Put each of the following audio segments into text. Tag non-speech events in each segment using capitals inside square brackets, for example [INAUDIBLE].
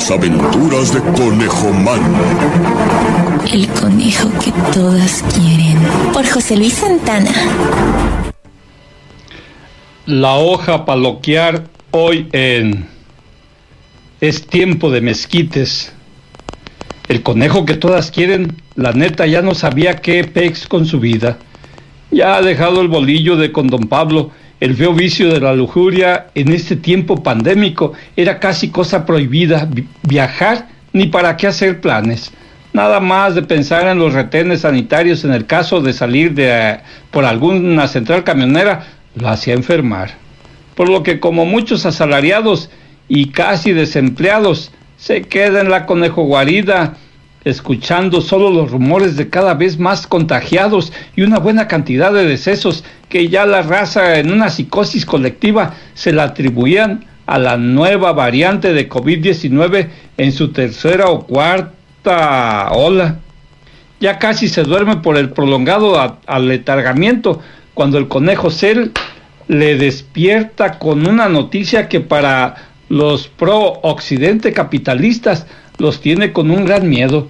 Las aventuras de Conejo Man. El conejo que todas quieren. Por José Luis Santana. La hoja paloquear hoy en Es tiempo de mezquites. El conejo que todas quieren, la neta ya no sabía qué pex con su vida. Ya ha dejado el bolillo de con don Pablo, el feo vicio de la lujuria en este tiempo pandémico era casi cosa prohibida viajar ni para qué hacer planes. Nada más de pensar en los retenes sanitarios en el caso de salir de por alguna central camionera lo hacía enfermar. Por lo que como muchos asalariados y casi desempleados se queda en la conejo guarida escuchando solo los rumores de cada vez más contagiados y una buena cantidad de decesos que ya la raza en una psicosis colectiva se la atribuían a la nueva variante de COVID-19 en su tercera o cuarta ola. Ya casi se duerme por el prolongado aletargamiento cuando el conejo Cell le despierta con una noticia que para los pro-occidente capitalistas los tiene con un gran miedo.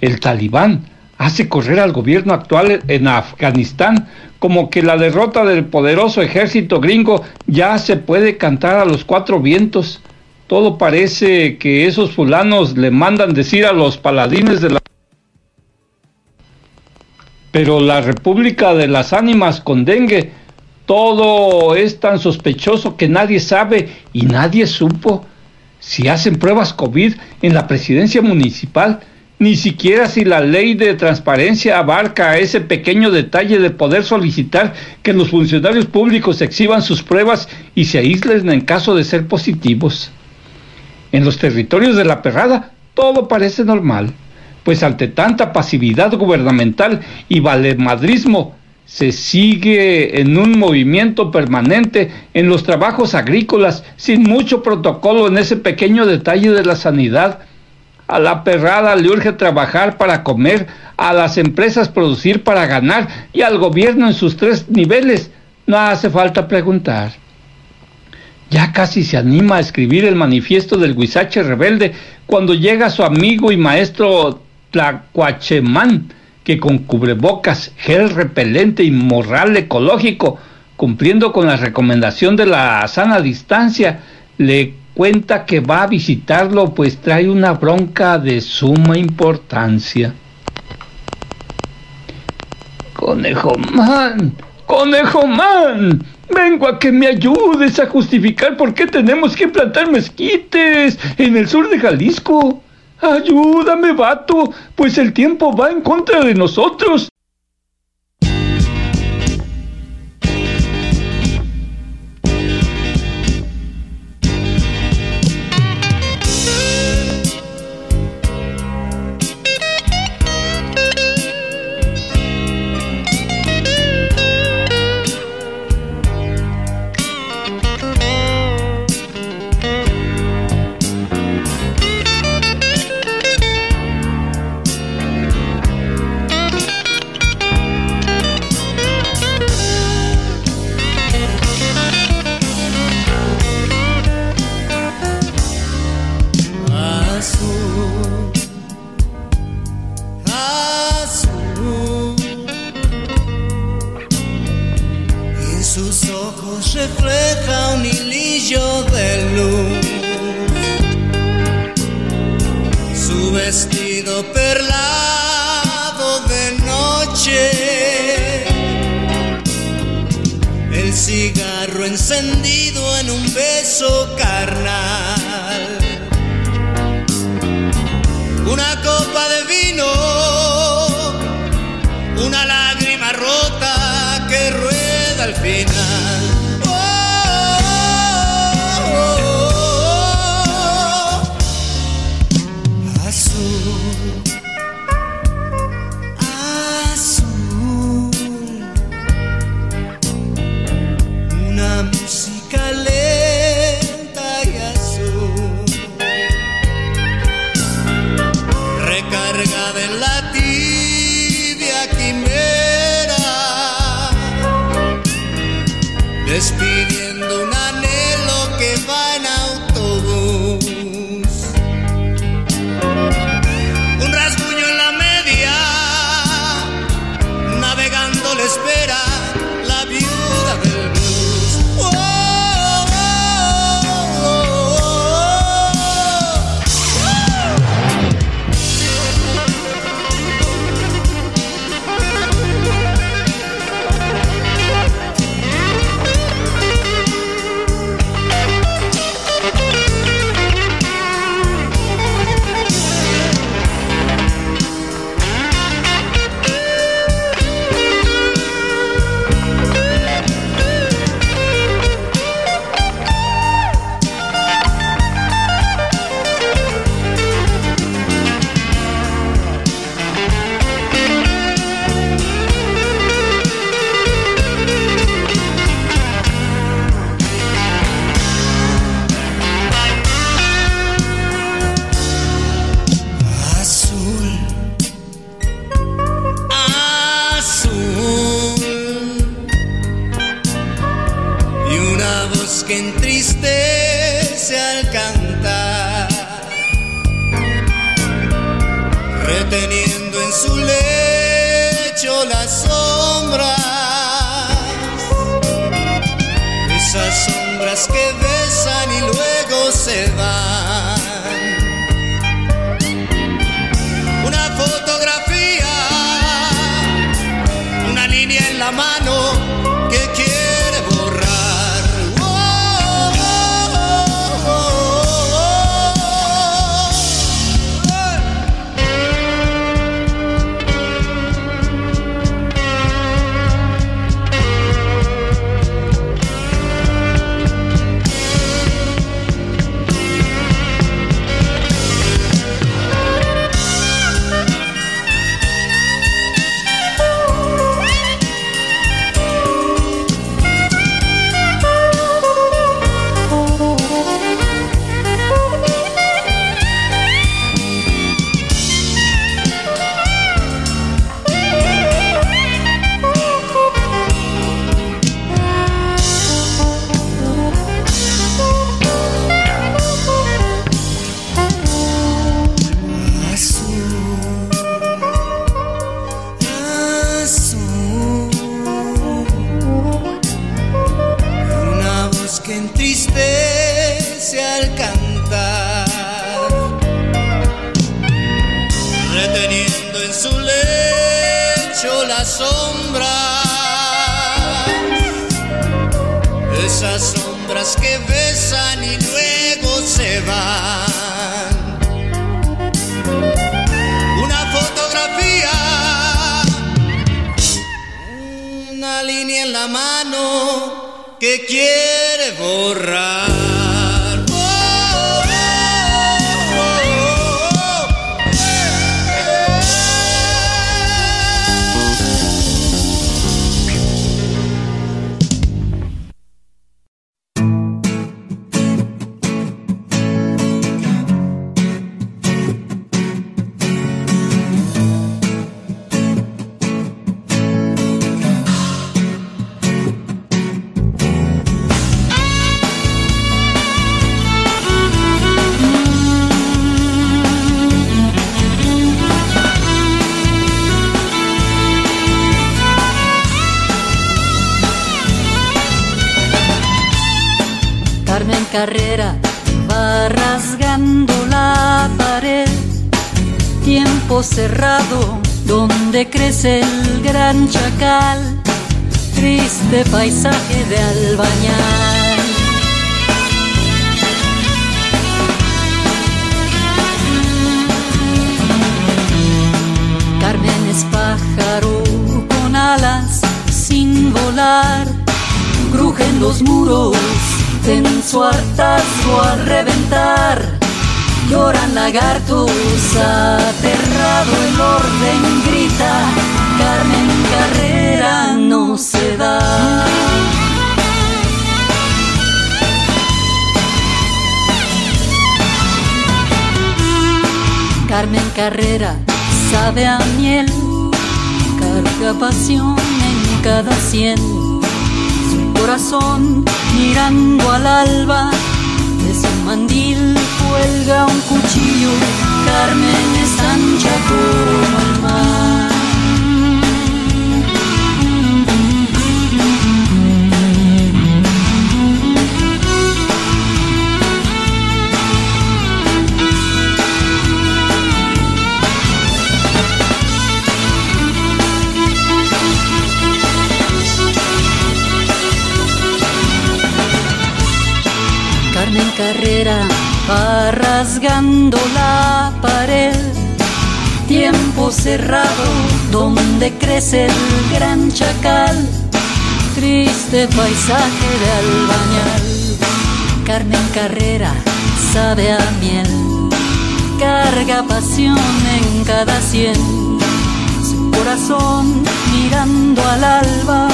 El talibán hace correr al gobierno actual en Afganistán como que la derrota del poderoso ejército gringo ya se puede cantar a los cuatro vientos. Todo parece que esos fulanos le mandan decir a los paladines de la... Pero la República de las Ánimas con dengue, todo es tan sospechoso que nadie sabe y nadie supo si hacen pruebas COVID en la presidencia municipal, ni siquiera si la ley de transparencia abarca ese pequeño detalle de poder solicitar que los funcionarios públicos exhiban sus pruebas y se aíslen en caso de ser positivos. En los territorios de la perrada todo parece normal, pues ante tanta pasividad gubernamental y valemadrismo, se sigue en un movimiento permanente en los trabajos agrícolas sin mucho protocolo en ese pequeño detalle de la sanidad. A la perrada le urge trabajar para comer, a las empresas producir para ganar y al gobierno en sus tres niveles. No hace falta preguntar. Ya casi se anima a escribir el manifiesto del Huizache rebelde cuando llega su amigo y maestro Tlacuachemán que con cubrebocas, gel repelente y morral ecológico, cumpliendo con la recomendación de la sana distancia, le cuenta que va a visitarlo pues trae una bronca de suma importancia. Conejo man, conejo man, vengo a que me ayudes a justificar por qué tenemos que plantar mezquites en el sur de Jalisco. Ayúdame, vato, pues el tiempo va en contra de nosotros. cigarro encendido en un beso carnal. Una copa de vino Carrera va rasgando la pared. Tiempo cerrado donde crece el gran chacal. Triste paisaje de albañal. Carmen es pájaro con alas sin volar. Crujen los muros en su hartazgo a reventar. Lloran lagartos, aterrado el orden grita, Carmen Carrera no se da. Carmen Carrera sabe a miel, carga pasión en cada sien corazón mirando al alba. De su mandil cuelga un cuchillo, Carmen es ancha como el mar. Rasgando la pared. Tiempo cerrado donde crece el gran chacal. Triste paisaje de albañal. Carmen Carrera sabe a miel. Carga pasión en cada sien. Su corazón mirando al alba.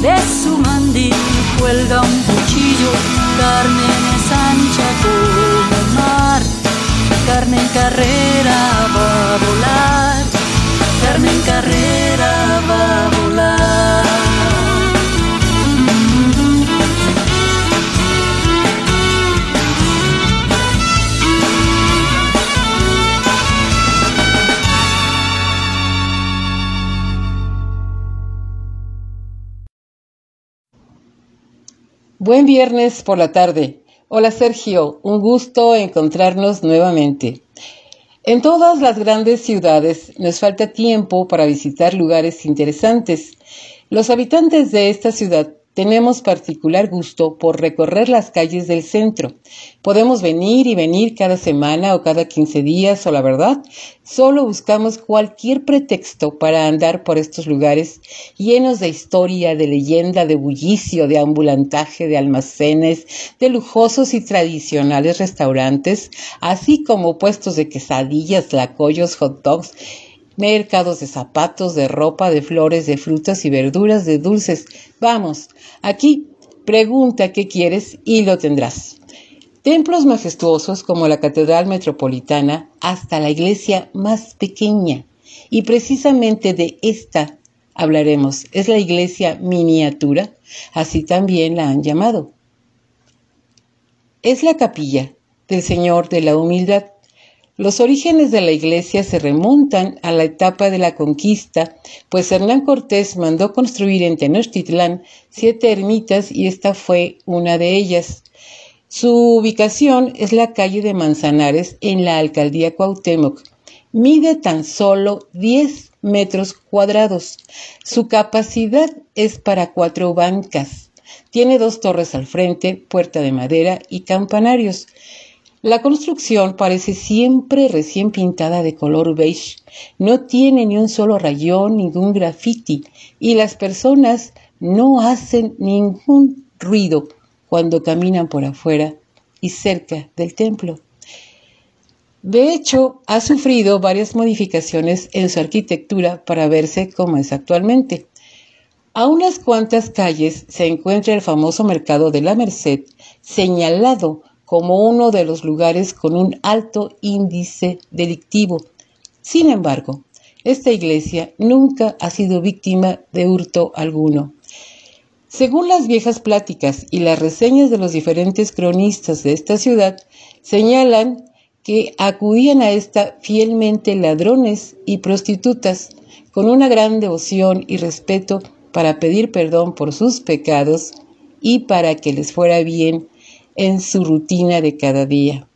De su mandil cuelga un cuchillo Carmen es ancha mar. Carmen Carrera va a volar. Carmen Carrera va a volar. Buen viernes por la tarde. Hola Sergio, un gusto encontrarnos nuevamente. En todas las grandes ciudades nos falta tiempo para visitar lugares interesantes. Los habitantes de esta ciudad tenemos particular gusto por recorrer las calles del centro. Podemos venir y venir cada semana o cada 15 días o la verdad, solo buscamos cualquier pretexto para andar por estos lugares llenos de historia, de leyenda, de bullicio, de ambulantaje, de almacenes, de lujosos y tradicionales restaurantes, así como puestos de quesadillas, lacoyos, hot dogs, mercados de zapatos, de ropa, de flores, de frutas y verduras, de dulces. Vamos, aquí pregunta qué quieres y lo tendrás. Templos majestuosos como la Catedral Metropolitana hasta la iglesia más pequeña. Y precisamente de esta hablaremos. Es la iglesia miniatura, así también la han llamado. Es la capilla del Señor de la Humildad los orígenes de la iglesia se remontan a la etapa de la conquista, pues Hernán Cortés mandó construir en Tenochtitlán siete ermitas y esta fue una de ellas. Su ubicación es la calle de Manzanares en la alcaldía Cuauhtémoc. Mide tan solo 10 metros cuadrados. Su capacidad es para cuatro bancas. Tiene dos torres al frente, puerta de madera y campanarios. La construcción parece siempre recién pintada de color beige, no tiene ni un solo rayón, ningún graffiti y las personas no hacen ningún ruido cuando caminan por afuera y cerca del templo. De hecho, ha sufrido varias modificaciones en su arquitectura para verse como es actualmente. A unas cuantas calles se encuentra el famoso mercado de la Merced, señalado como uno de los lugares con un alto índice delictivo. Sin embargo, esta iglesia nunca ha sido víctima de hurto alguno. Según las viejas pláticas y las reseñas de los diferentes cronistas de esta ciudad, señalan que acudían a esta fielmente ladrones y prostitutas con una gran devoción y respeto para pedir perdón por sus pecados y para que les fuera bien en su rutina de cada día.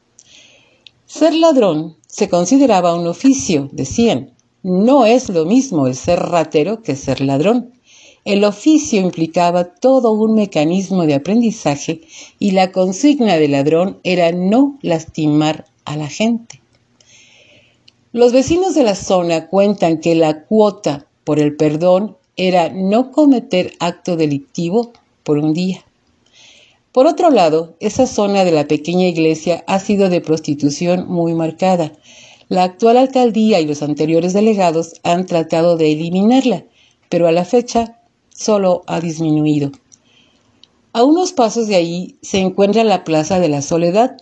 Ser ladrón se consideraba un oficio, decían. No es lo mismo el ser ratero que ser ladrón. El oficio implicaba todo un mecanismo de aprendizaje y la consigna del ladrón era no lastimar a la gente. Los vecinos de la zona cuentan que la cuota por el perdón era no cometer acto delictivo por un día. Por otro lado, esa zona de la pequeña iglesia ha sido de prostitución muy marcada. La actual alcaldía y los anteriores delegados han tratado de eliminarla, pero a la fecha solo ha disminuido. A unos pasos de ahí se encuentra la Plaza de la Soledad.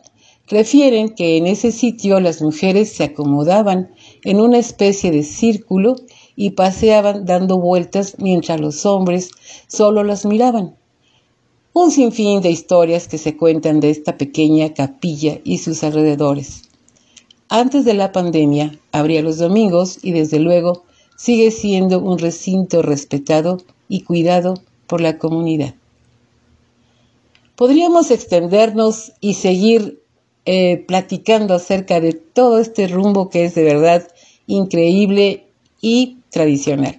Refieren que en ese sitio las mujeres se acomodaban en una especie de círculo y paseaban dando vueltas mientras los hombres solo las miraban. Un sinfín de historias que se cuentan de esta pequeña capilla y sus alrededores. Antes de la pandemia abría los domingos y desde luego sigue siendo un recinto respetado y cuidado por la comunidad. Podríamos extendernos y seguir eh, platicando acerca de todo este rumbo que es de verdad increíble y tradicional.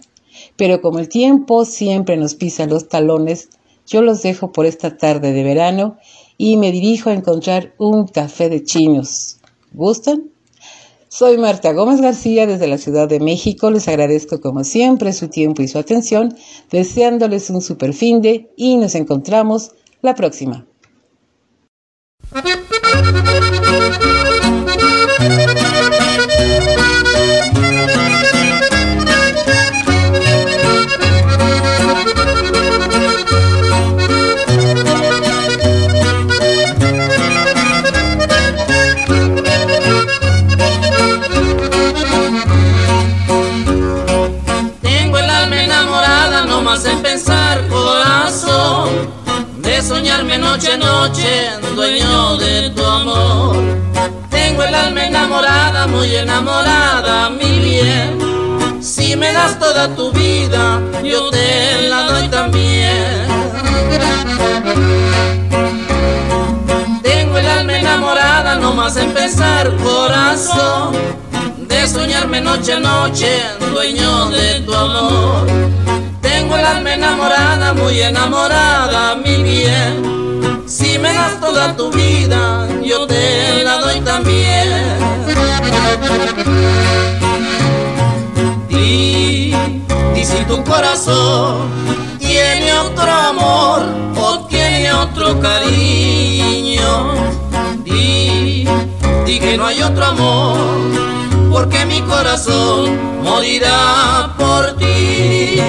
Pero como el tiempo siempre nos pisa los talones, yo los dejo por esta tarde de verano y me dirijo a encontrar un café de chinos. ¿Gustan? Soy Marta Gómez García desde la Ciudad de México. Les agradezco como siempre su tiempo y su atención, deseándoles un super fin de y nos encontramos la próxima. Soñarme noche a noche, dueño de tu amor. Tengo el alma enamorada, muy enamorada, mi bien. Si me das toda tu vida, yo te la doy también. Tengo el alma enamorada, no más empezar, corazón. De soñarme noche a noche, dueño de tu amor el enamorada, muy enamorada, mi bien. Si me das toda tu vida, yo te la doy también. Di, di si tu corazón tiene otro amor o tiene otro cariño. Di, di que no hay otro amor porque mi corazón morirá por ti.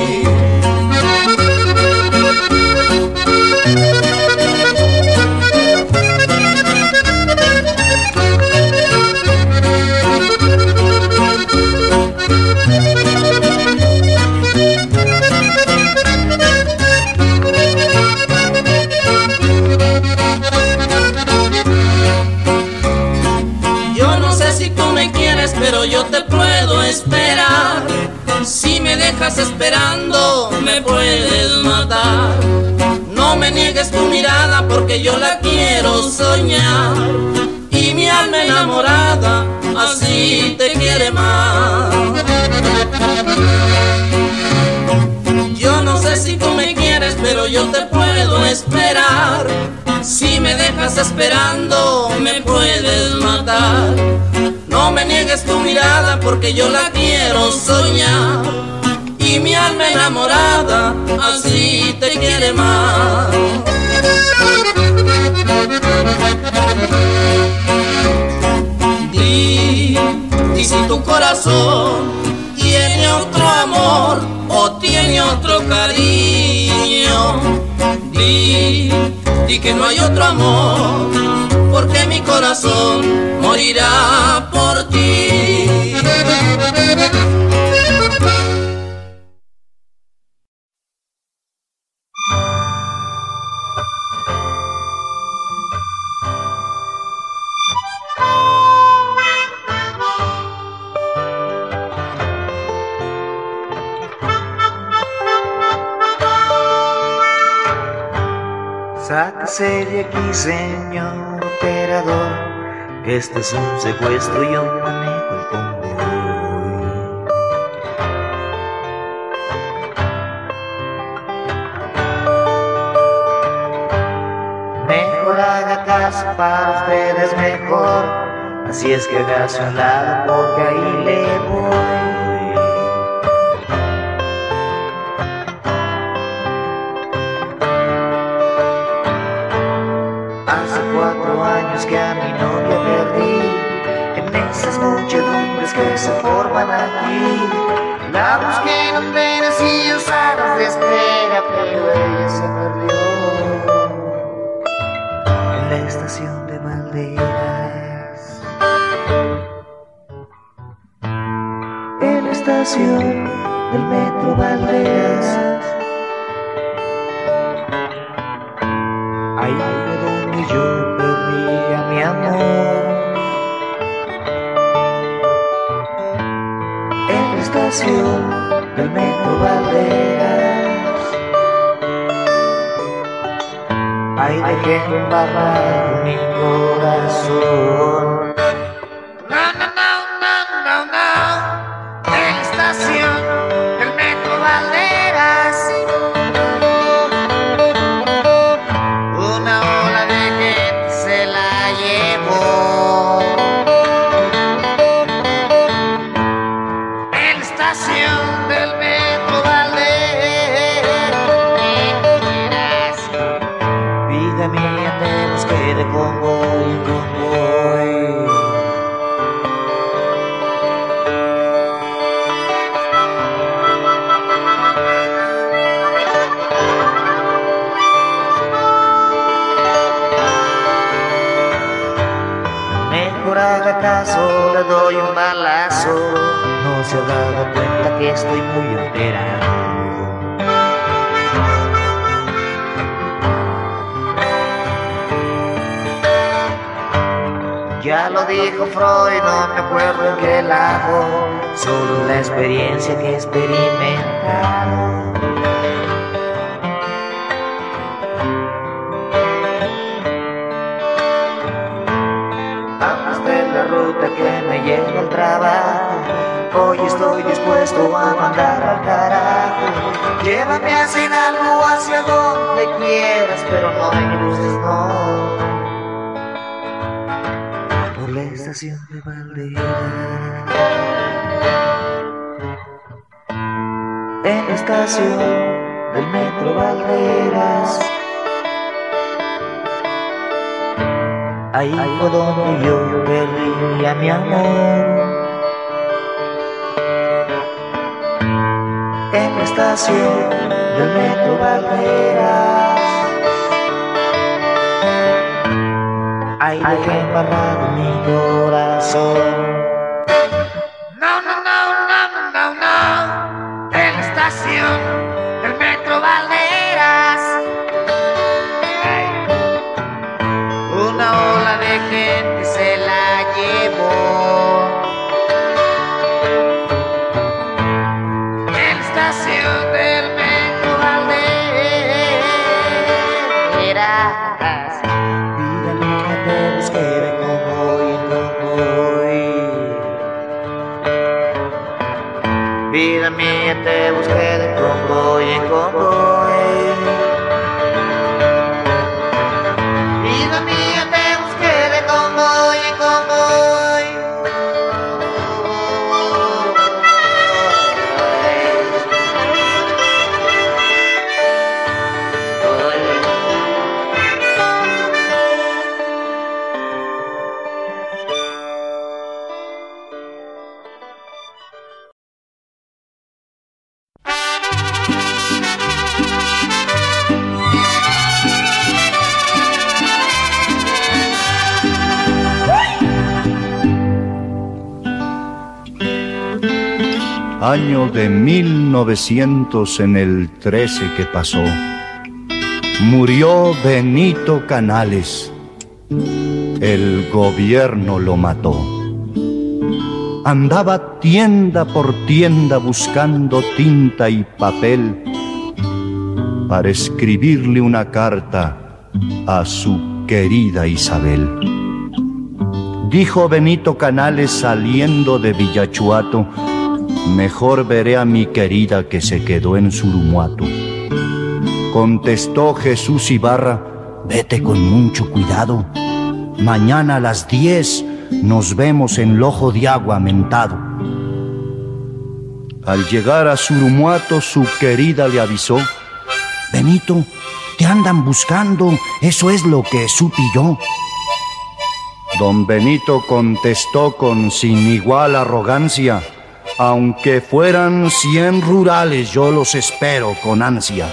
Dejas esperando, me puedes matar. No me niegues tu mirada porque yo la quiero soñar. Y mi alma enamorada así te quiere más. Yo no sé si tú me quieres, pero yo te puedo esperar. Si me dejas esperando, me puedes matar. No me niegues tu mirada porque yo la quiero soñar y mi alma enamorada así te quiere más. Di, di si tu corazón tiene otro amor o tiene otro cariño. Di, di que no hay otro amor, porque mi corazón morirá por ti. De aquí, señor operador. Este es un secuestro y yo manejo el convoy. Mejor haga caso para ustedes mejor. Así es que hágase un lado porque ahí se forman aquí La busqué en andenes y en salas de espera Pero ella se perdió. En la estación de Valderas. En la estación del metro Valderas embarrado mi corazón. Mejor haga caso, le doy un balazo. No se ha dado cuenta que estoy muy enterado. Ya lo dijo Freud, no me acuerdo en qué lado, solo la experiencia que he experimentado. Hoy estoy dispuesto a mandar al carajo. Llévame hacia algo hacia donde quieras, pero no hay luces, no. Por la estación de Valderas. En la estación del metro Valderas. Ahí fue donde yo perdí a mi amor. Estación del metro. Ahí dejé embarrado mi corazón. 1900 en el 13 que pasó. Murió Benito Canales. El gobierno lo mató. Andaba tienda por tienda buscando tinta y papel para escribirle una carta a su querida Isabel. Dijo Benito Canales saliendo de Villachuato, mejor veré a mi querida que se quedó en Surumuato. Contestó Jesús Ibarra, vete con mucho cuidado. Mañana a las 10 nos vemos en Lojo de Agua mentado. Al llegar a Surumuato, su querida le avisó, Benito, te andan buscando, eso es lo que supe yo. Don Benito contestó con sin igual arrogancia, aunque fueran cien rurales, yo los espero con ansia.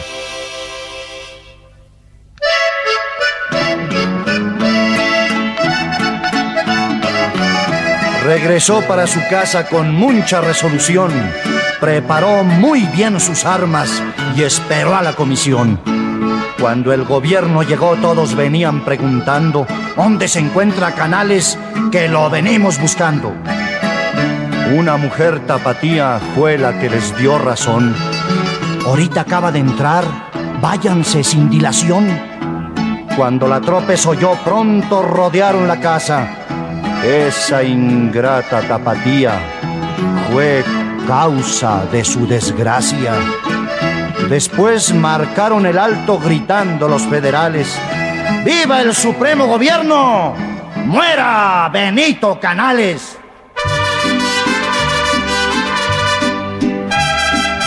Regresó para su casa con mucha resolución, preparó muy bien sus armas y esperó a la comisión. Cuando el gobierno llegó todos venían preguntando dónde se encuentra Canales que lo venimos buscando. Una mujer tapatía fue la que les dio razón. Ahorita acaba de entrar, váyanse sin dilación. Cuando la tropa oyó pronto rodearon la casa. Esa ingrata tapatía fue causa de su desgracia. Después marcaron el alto gritando los federales, ¡Viva el Supremo Gobierno! ¡Muera Benito Canales!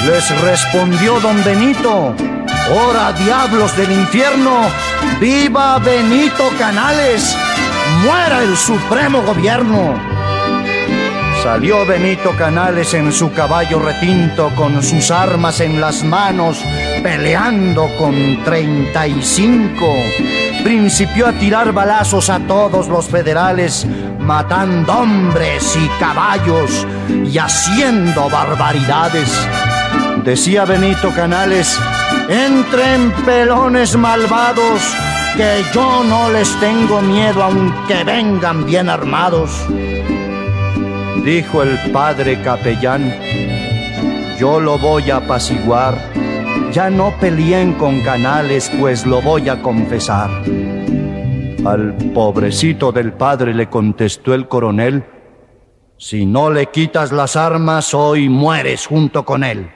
Les respondió don Benito, ¡Hora diablos del infierno! ¡Viva Benito Canales! ¡Muera el Supremo Gobierno! Salió Benito Canales en su caballo retinto con sus armas en las manos, peleando con 35. Principió a tirar balazos a todos los federales, matando hombres y caballos y haciendo barbaridades. Decía Benito Canales, entren pelones malvados, que yo no les tengo miedo aunque vengan bien armados dijo el padre capellán, yo lo voy a apaciguar, ya no peleen con canales, pues lo voy a confesar. Al pobrecito del padre le contestó el coronel, si no le quitas las armas, hoy mueres junto con él.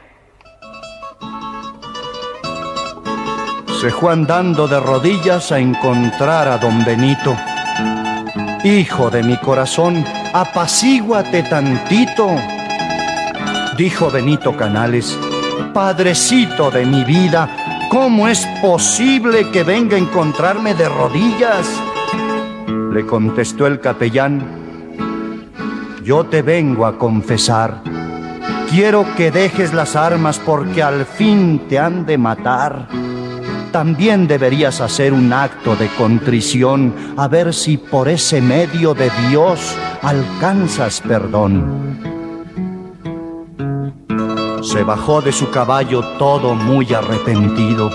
Se fue andando de rodillas a encontrar a don Benito. Hijo de mi corazón, apacíguate tantito. Dijo Benito Canales, Padrecito de mi vida, ¿cómo es posible que venga a encontrarme de rodillas? Le contestó el capellán, yo te vengo a confesar. Quiero que dejes las armas porque al fin te han de matar también deberías hacer un acto de contrición a ver si por ese medio de Dios alcanzas perdón. Se bajó de su caballo todo muy arrepentido.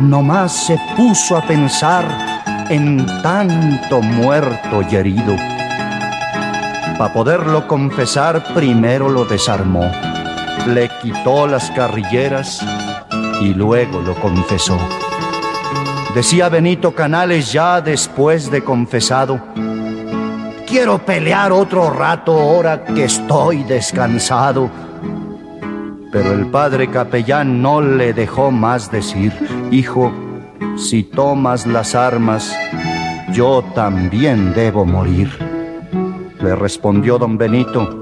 Nomás se puso a pensar en tanto muerto y herido. Para poderlo confesar, primero lo desarmó, le quitó las carrilleras y luego lo confesó. Decía Benito Canales ya después de confesado, quiero pelear otro rato ahora que estoy descansado. Pero el padre capellán no le dejó más decir, hijo, si tomas las armas, yo también debo morir. Le respondió don Benito,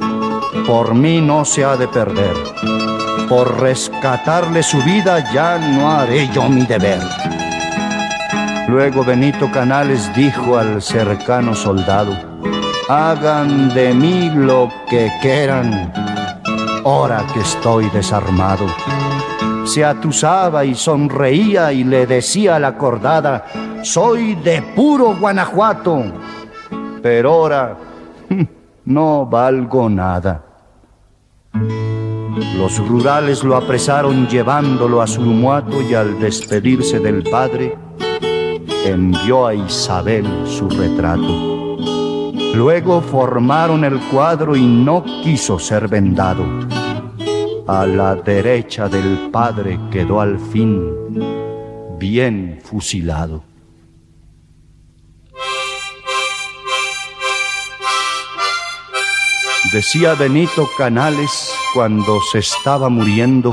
por mí no se ha de perder por rescatarle su vida ya no haré yo mi deber. Luego Benito Canales dijo al cercano soldado, hagan de mí lo que quieran, ahora que estoy desarmado. Se atusaba y sonreía y le decía a la acordada, soy de puro Guanajuato, pero ahora [LAUGHS] no valgo nada. Los rurales lo apresaron llevándolo a Surumuato y al despedirse del padre, envió a Isabel su retrato. Luego formaron el cuadro y no quiso ser vendado. A la derecha del padre quedó al fin bien fusilado. Decía Benito Canales cuando se estaba muriendo,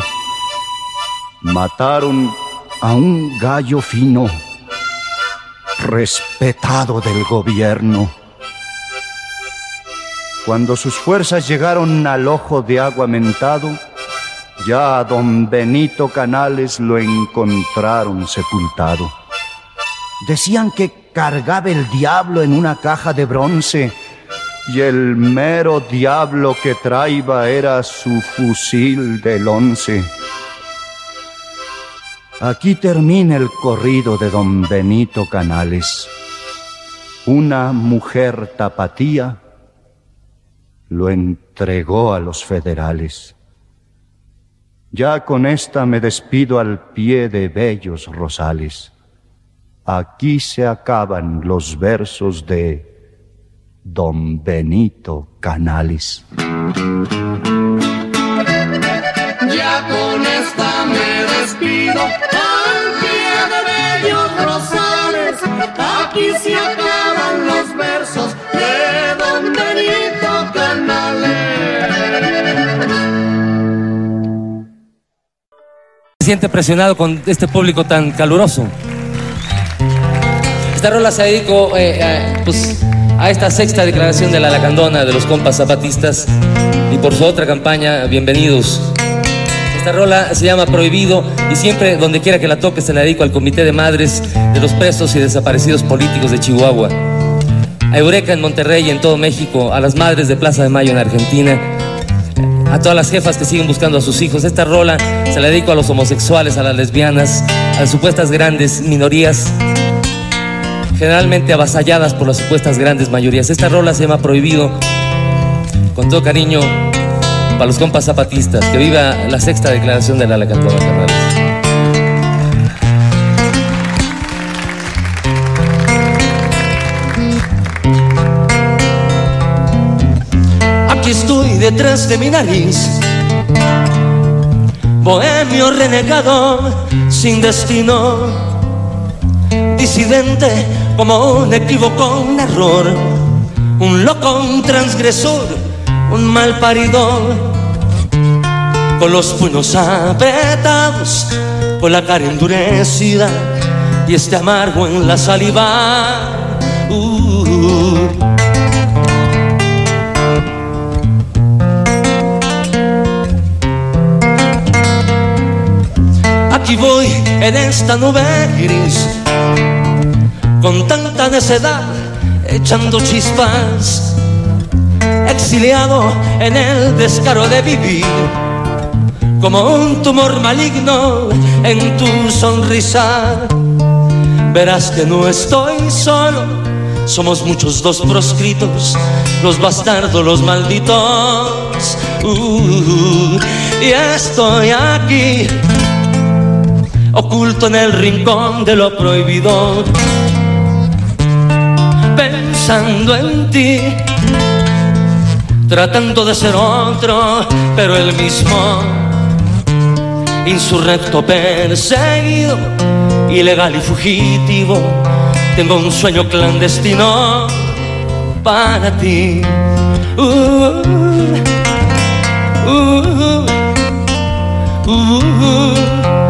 mataron a un gallo fino, respetado del gobierno. Cuando sus fuerzas llegaron al ojo de agua mentado, ya a don Benito Canales lo encontraron sepultado. Decían que cargaba el diablo en una caja de bronce y el mero diablo que traía era su fusil del once. Aquí termina el corrido de don Benito Canales. Una mujer tapatía lo entregó a los federales. Ya con esta me despido al pie de bellos rosales. Aquí se acaban los versos de Don Benito Canales. Ya con esta me despido al pie de bellos rosales. Aquí se acaban los versos de Don Benito Canales. Se siente presionado con este público tan caluroso. Esta rola se dedicó eh, eh, pues, a esta sexta declaración de la Lacandona de los compas zapatistas y por su otra campaña, bienvenidos. Esta rola se llama Prohibido y siempre donde quiera que la toque se la dedico al Comité de Madres de los Presos y Desaparecidos Políticos de Chihuahua, a Eureka en Monterrey y en todo México, a las madres de Plaza de Mayo en Argentina, a todas las jefas que siguen buscando a sus hijos. Esta rola se la dedico a los homosexuales, a las lesbianas, a las supuestas grandes minorías generalmente avasalladas por las supuestas grandes mayorías. Esta rola se llama Prohibido, con todo cariño para los compas zapatistas. Que viva la sexta declaración de la Lacandona, carnales. Aquí estoy detrás de mi nariz, bohemio renegado, sin destino, disidente como un equívoco, un error, un loco, un transgresor, un mal paridor, con los puños apretados, con la cara endurecida y este amargo en la saliva. Uh. Aquí voy en esta nube gris, con tanta necedad, echando chispas, exiliado en el descaro de vivir, como un tumor maligno en tu sonrisa. Verás que no estoy solo, somos muchos dos proscritos, los bastardos, los malditos. Uh, y estoy aquí oculto en el rincón de lo prohibido, pensando en ti, tratando de ser otro, pero el mismo, insurrecto, perseguido, ilegal y fugitivo, tengo un sueño clandestino para ti. Uh, uh, uh,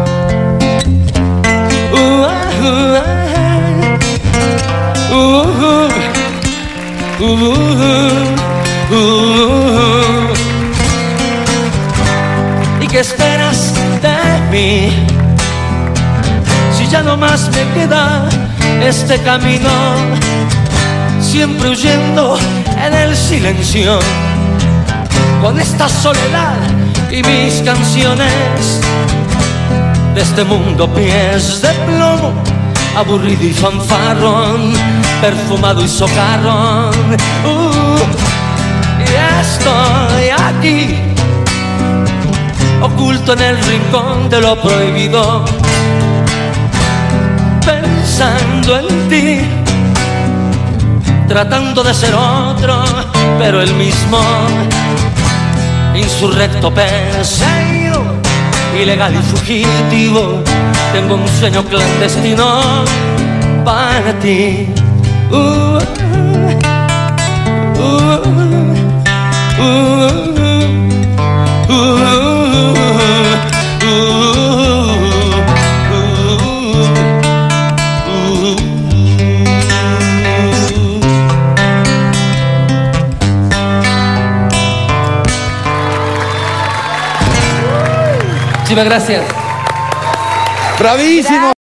uh. ¿Y qué esperas de mí? Si ya no más me queda este camino, siempre huyendo en el silencio, con esta soledad y mis canciones de este mundo pies de plomo, aburrido y fanfarrón, perfumado y socarrón. Uh, y estoy aquí, oculto en el rincón de lo prohibido, pensando en ti, tratando de ser otro, pero el mismo, insurrecto perseguido ilegal y fugitivo, tengo un sueño clandestino para ti. Uh, uh, Muchísimas gracias. ¡Bravísimo!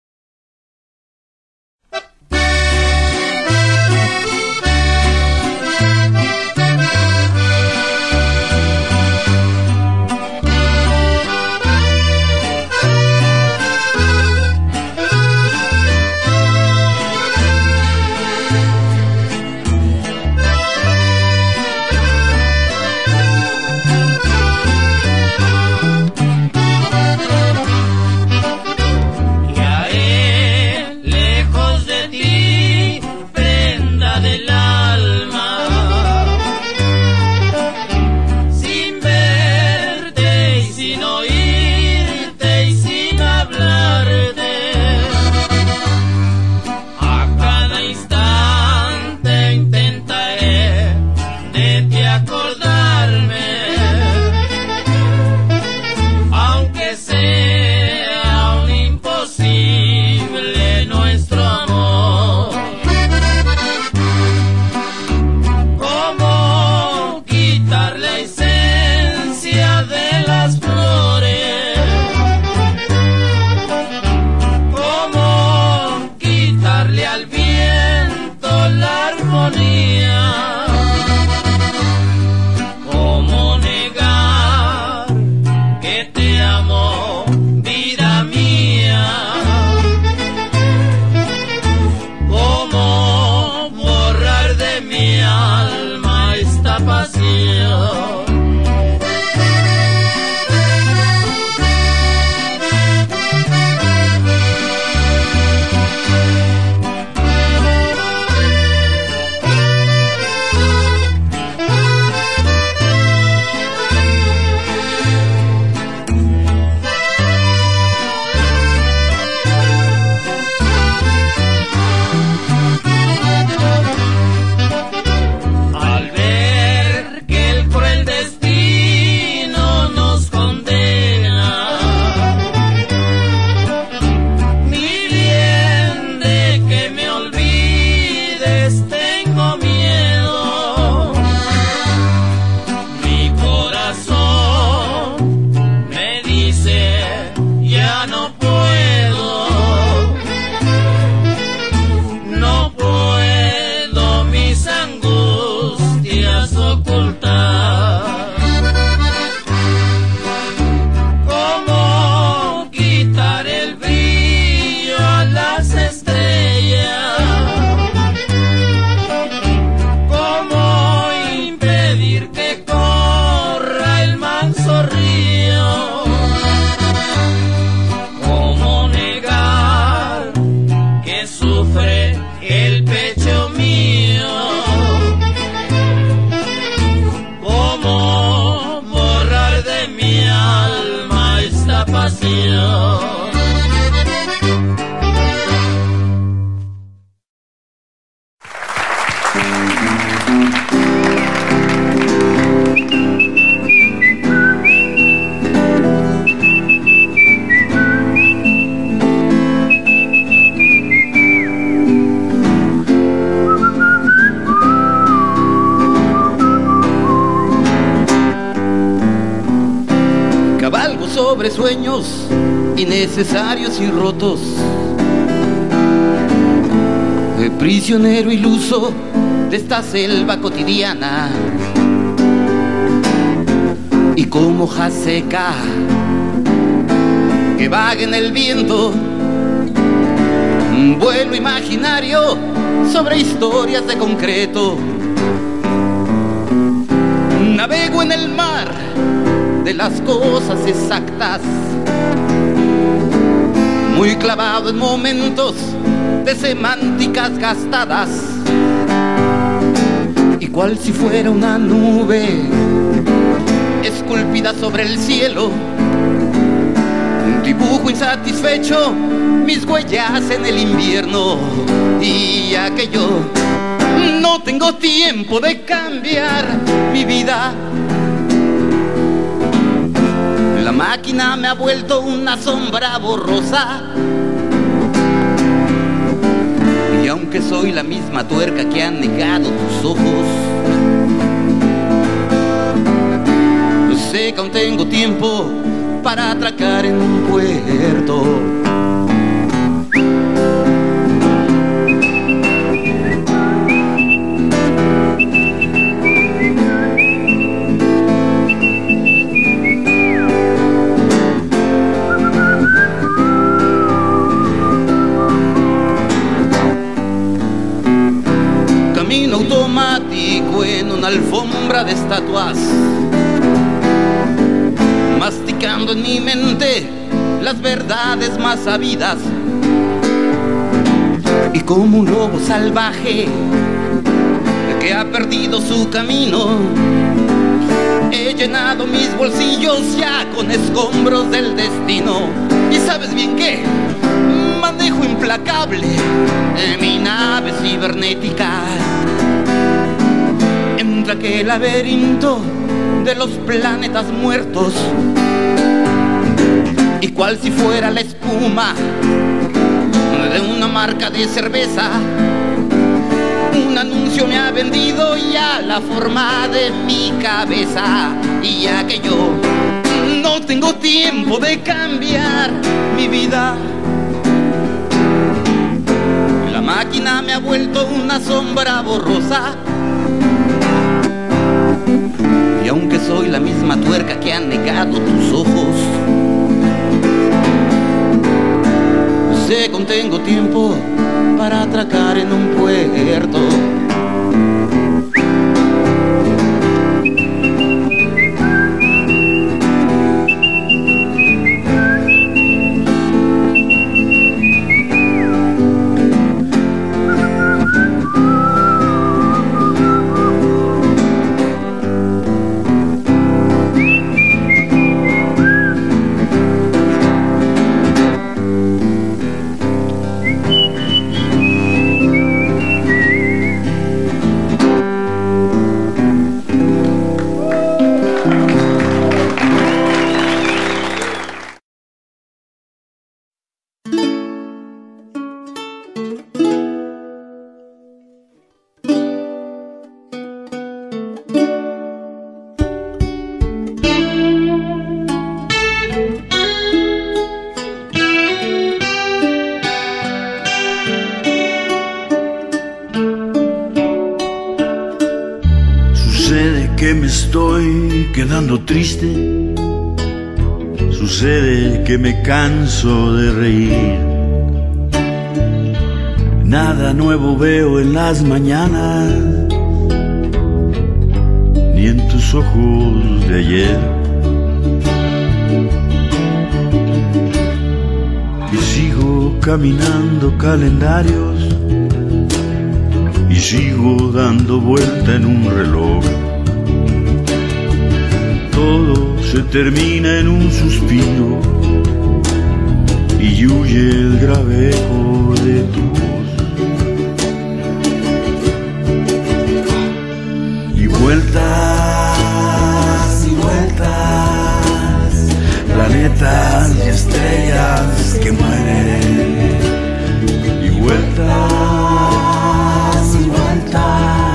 Sufre prisionero iluso de esta selva cotidiana. Y como hoja seca que vaga en el viento. Un vuelo imaginario sobre historias de concreto. Navego en el mar de las cosas exactas. Muy clavado en momentos de semánticas gastadas. Y cual si fuera una nube esculpida sobre el cielo. Un dibujo insatisfecho, mis huellas en el invierno. Y aquello No tengo tiempo de cambiar mi vida. La máquina me ha vuelto una sombra borrosa. Aunque soy la misma tuerca que han negado tus ojos, sé que aún tengo tiempo para atracar en un puerto. Las verdades más sabidas. Y como un lobo salvaje que ha perdido su camino, he llenado mis bolsillos ya con escombros del destino. Y sabes bien que manejo implacable en mi nave cibernética. Entre aquel laberinto de los planetas muertos. Y cual si fuera la espuma de una marca de cerveza, un anuncio me ha vendido ya la forma de mi cabeza. Y ya que yo no tengo tiempo de cambiar mi vida. La máquina me ha vuelto una sombra borrosa y aunque soy la misma tuerca que han negado tus ojos, sé que aún tengo tiempo para atracar en un puerto. Que me estoy quedando triste. Sucede que me canso de reír. Nada nuevo veo en las mañanas, ni en tus ojos de ayer. Y sigo caminando calendarios y sigo dando vuelta en un reloj. Todo se termina en un suspiro y huye el grave eco de tu voz. Y vueltas y vueltas, planetas y estrellas que mueren. Y vueltas y vueltas,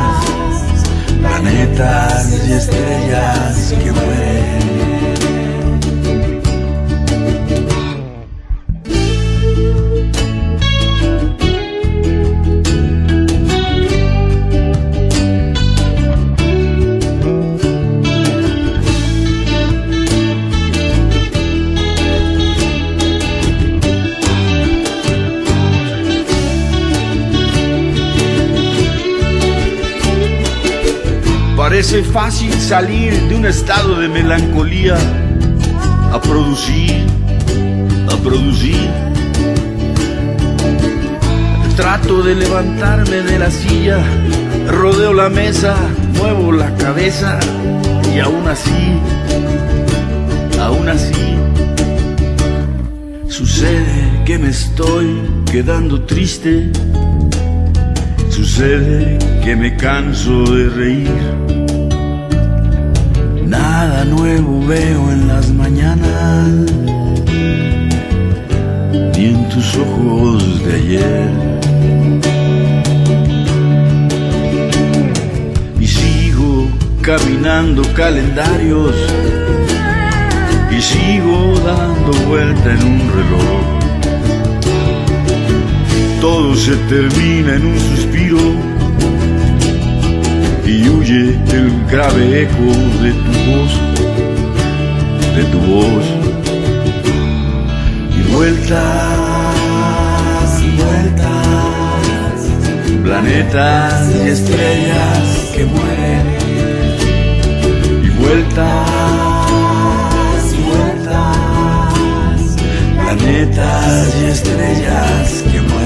planetas y estrellas que mueren. Parece fácil salir de un estado de melancolía a producir, a producir. Trato de levantarme de la silla, rodeo la mesa, muevo la cabeza y aún así, aún así, sucede que me estoy quedando triste. Sucede que me canso de reír. Nada nuevo veo en las mañanas, ni en tus ojos de ayer. Y sigo caminando calendarios y sigo dando vuelta en un reloj. Todo se termina en un suspiro el grave eco de tu voz, de tu voz. Y vueltas y vueltas, planetas y estrellas que mueren. Y vueltas y vueltas, planetas y estrellas que mueren.